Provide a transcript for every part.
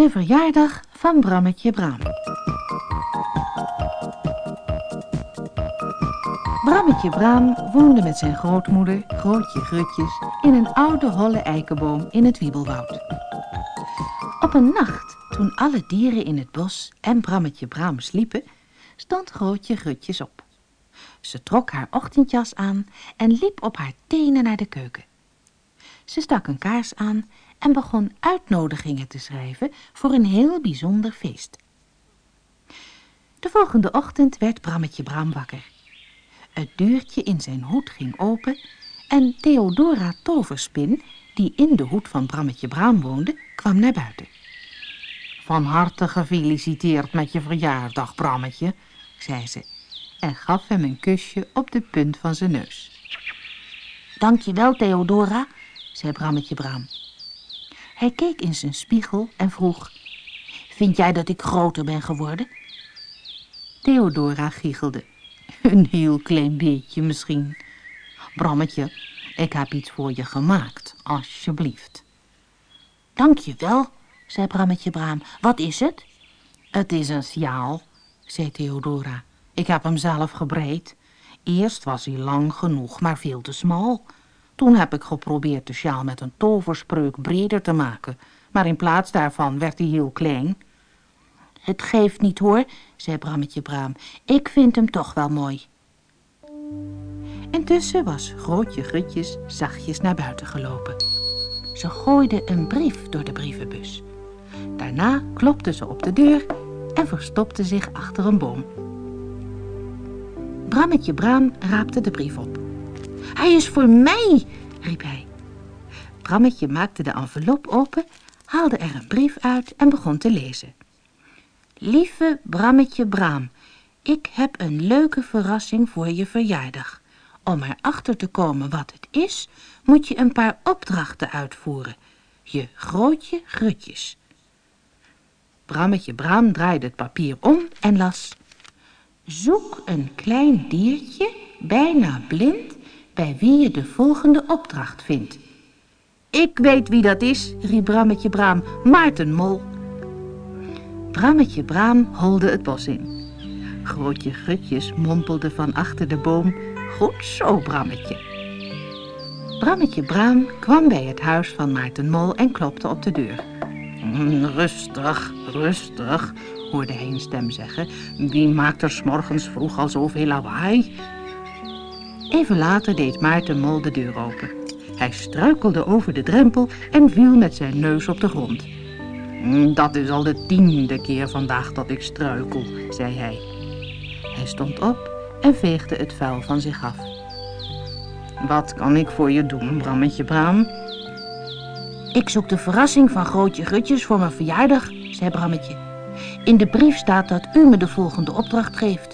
De verjaardag van Brammetje Braam. Brammetje Braam woonde met zijn grootmoeder, Grootje Grutjes, in een oude holle eikenboom in het Wiebelwoud. Op een nacht, toen alle dieren in het bos en Brammetje Braam sliepen, stond Grootje Grutjes op. Ze trok haar ochtendjas aan en liep op haar tenen naar de keuken. Ze stak een kaars aan en begon uitnodigingen te schrijven voor een heel bijzonder feest. De volgende ochtend werd Brammetje Bram wakker. Het deurtje in zijn hoed ging open en Theodora Toverspin, die in de hoed van Brammetje Braam woonde, kwam naar buiten. Van harte gefeliciteerd met je verjaardag, Brammetje, zei ze en gaf hem een kusje op de punt van zijn neus. Dank je wel, Theodora, zei Brammetje Braam. Hij keek in zijn spiegel en vroeg, vind jij dat ik groter ben geworden? Theodora giechelde. Een heel klein beetje misschien. Brammetje, ik heb iets voor je gemaakt, alsjeblieft. Dank je wel, zei Brammetje Braam. Wat is het? Het is een sjaal, zei Theodora. Ik heb hem zelf gebreid. Eerst was hij lang genoeg, maar veel te smal. Toen heb ik geprobeerd de sjaal met een toverspreuk breder te maken, maar in plaats daarvan werd hij heel klein. Het geeft niet hoor, zei Brammetje Braam. Ik vind hem toch wel mooi. Intussen was Grootje Grutjes zachtjes naar buiten gelopen. Ze gooide een brief door de brievenbus. Daarna klopte ze op de deur en verstopte zich achter een boom. Brammetje Braam raapte de brief op. Hij is voor mij, riep hij. Brammetje maakte de envelop open, haalde er een brief uit en begon te lezen. Lieve Brammetje Braam, ik heb een leuke verrassing voor je verjaardag. Om erachter te komen wat het is, moet je een paar opdrachten uitvoeren. Je grootje grutjes. Brammetje Braam draaide het papier om en las... Zoek een klein diertje, bijna blind, bij wie je de volgende opdracht vindt. Ik weet wie dat is, riep Brammetje Braam, Maarten Mol. Brammetje Braam holde het bos in. Grootje Grutjes mompelde van achter de boom, goed zo, Brammetje. Brammetje Braam kwam bij het huis van Maarten Mol en klopte op de deur. Mm, rustig, rustig, hoorde hij een stem zeggen. Wie maakt er s morgens vroeg al zoveel lawaai? Even later deed Maarten Mol de deur open. Hij struikelde over de drempel en viel met zijn neus op de grond. Mm, dat is al de tiende keer vandaag dat ik struikel, zei hij. Hij stond op en veegde het vuil van zich af. Wat kan ik voor je doen, Brammetje Braam? Ik zoek de verrassing van Grootje Grutjes voor mijn verjaardag, zei Brammetje. In de brief staat dat u me de volgende opdracht geeft.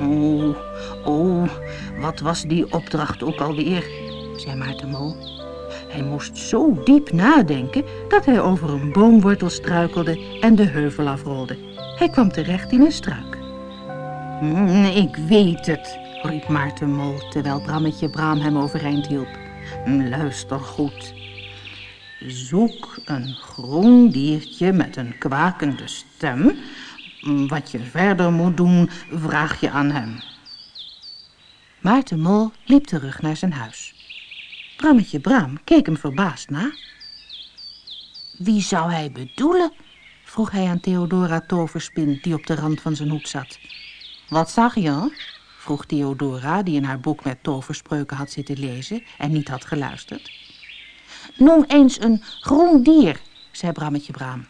Oh, oh, wat was die opdracht ook alweer, zei Maarten Mol. Hij moest zo diep nadenken dat hij over een boomwortel struikelde en de heuvel afrolde. Hij kwam terecht in een struik. Mm, ik weet het, riep Maarten Mol terwijl Brammetje Braam hem overeind hielp. Mm, luister goed. Zoek een groen diertje met een kwakende stem. Mm, wat je verder moet doen, vraag je aan hem. Maarten Mol liep terug naar zijn huis. Brammetje Braam keek hem verbaasd na. Wie zou hij bedoelen? vroeg hij aan Theodora Toverspin, die op de rand van zijn hoed zat. Wat zag je? vroeg Theodora, die in haar boek met toverspreuken had zitten lezen en niet had geluisterd. Noem eens een groen dier, zei Brammetje Braam.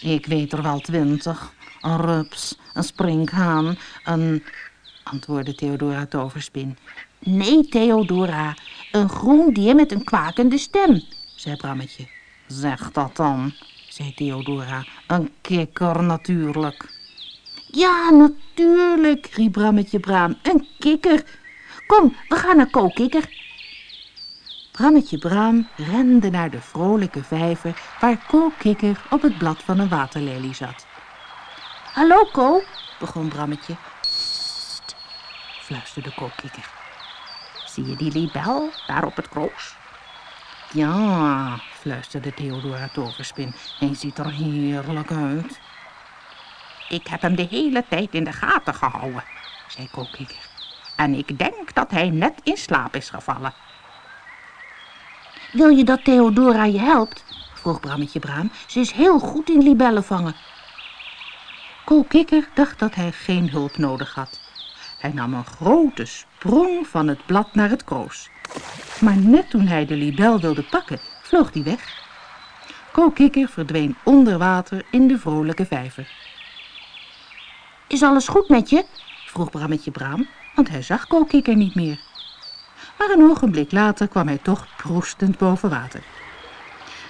Ik weet er wel twintig. Een rups, een sprinkhaan, een... antwoordde Theodora Toverspin. Nee, Theodora, een groen dier met een kwakende stem, zei Brammetje. Zeg dat dan, zei Theodora. Een kikker natuurlijk. Ja, natuurlijk, riep Brammetje Braam. Een kikker. Kom, we gaan naar Koolkikker. Brammetje Braam rende naar de vrolijke vijver waar Koolkikker op het blad van een waterlelie zat. Hallo, Ko, begon Brammetje. Sst, fluisterde Koolkikker. Zie je die libel daar op het kroos? Ja, fluisterde Theodora Toverspin. Hij ziet er heerlijk uit. Ik heb hem de hele tijd in de gaten gehouden, zei Koolkikker. En ik denk dat hij net in slaap is gevallen. Wil je dat Theodora je helpt? vroeg Brammetje Braam. Ze is heel goed in libellen vangen. Koolkikker dacht dat hij geen hulp nodig had. Hij nam een grote sprong van het blad naar het kroos. Maar net toen hij de libel wilde pakken, vloog die weg. Koolkikker verdween onder water in de vrolijke vijver. Is alles goed met je? vroeg Brammetje Braam, want hij zag Koolkikker niet meer. Maar een ogenblik later kwam hij toch proestend boven water.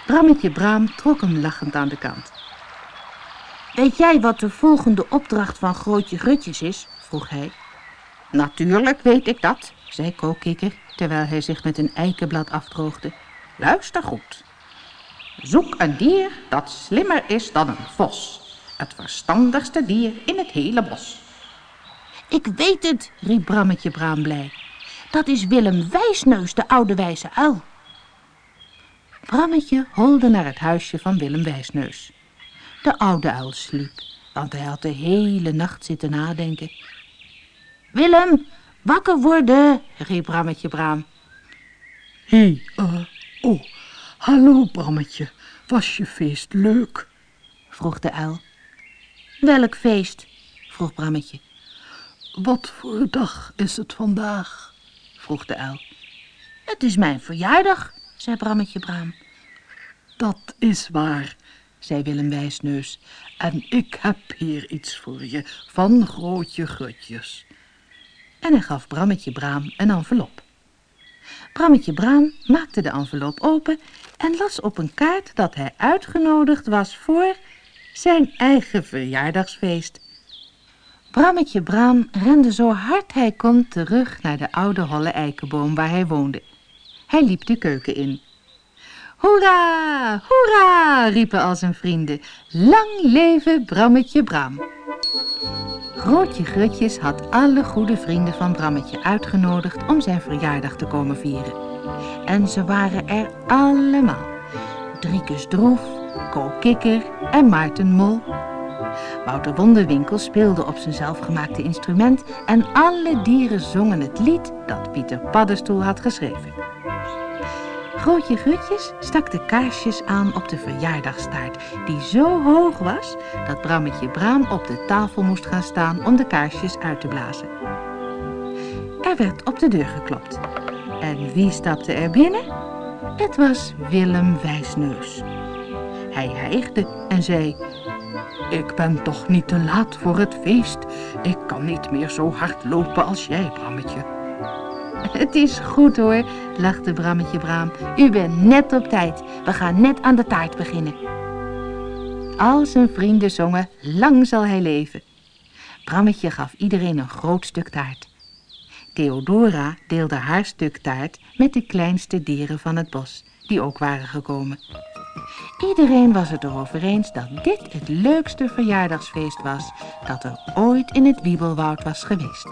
Brammetje Braam trok hem lachend aan de kant. Weet jij wat de volgende opdracht van Grootje Grutjes is? vroeg hij. Natuurlijk weet ik dat, zei Koolkikker, terwijl hij zich met een eikenblad afdroogde. Luister goed. Zoek een dier dat slimmer is dan een vos. Het verstandigste dier in het hele bos. Ik weet het, riep Brammetje Braam blij. Dat is Willem Wijsneus, de oude wijze uil. Brammetje holde naar het huisje van Willem Wijsneus. De oude uil sliep, want hij had de hele nacht zitten nadenken. Willem, wakker worden, riep Brammetje Braam. Hé, hey, uh, oh, hallo Brammetje, was je feest leuk? vroeg de uil. Welk feest? vroeg Brammetje. Wat voor dag is het vandaag? vroeg de uil. Het is mijn verjaardag, zei Brammetje Braam. Dat is waar, zei Willem Wijsneus. En ik heb hier iets voor je van grootje grutjes. En hij gaf Brammetje Braam een envelop. Brammetje Braam maakte de envelop open en las op een kaart dat hij uitgenodigd was voor zijn eigen verjaardagsfeest. Brammetje Braam rende zo hard hij kon terug naar de oude holle eikenboom waar hij woonde. Hij liep de keuken in. Hoera, hoera, riepen al zijn vrienden. Lang leven Brammetje Braam. Grootje Grutjes had alle goede vrienden van Brammetje uitgenodigd om zijn verjaardag te komen vieren. En ze waren er allemaal. Driekus Droef, Ko Kikker en Maarten Mol. Wouter Wonderwinkel speelde op zijn zelfgemaakte instrument en alle dieren zongen het lied dat Pieter Paddenstoel had geschreven. Grootje Grutjes stak de kaarsjes aan op de verjaardagstaart, die zo hoog was dat Brammetje Braam op de tafel moest gaan staan om de kaarsjes uit te blazen. Er werd op de deur geklopt. En wie stapte er binnen? Het was Willem Wijsneus. Hij hijgde en zei, ik ben toch niet te laat voor het feest. Ik kan niet meer zo hard lopen als jij, Brammetje. Het is goed hoor, lachte Brammetje Braam. U bent net op tijd. We gaan net aan de taart beginnen. Al zijn vrienden zongen, lang zal hij leven. Brammetje gaf iedereen een groot stuk taart. Theodora deelde haar stuk taart met de kleinste dieren van het bos, die ook waren gekomen. Iedereen was het erover eens dat dit het leukste verjaardagsfeest was dat er ooit in het Wiebelwoud was geweest.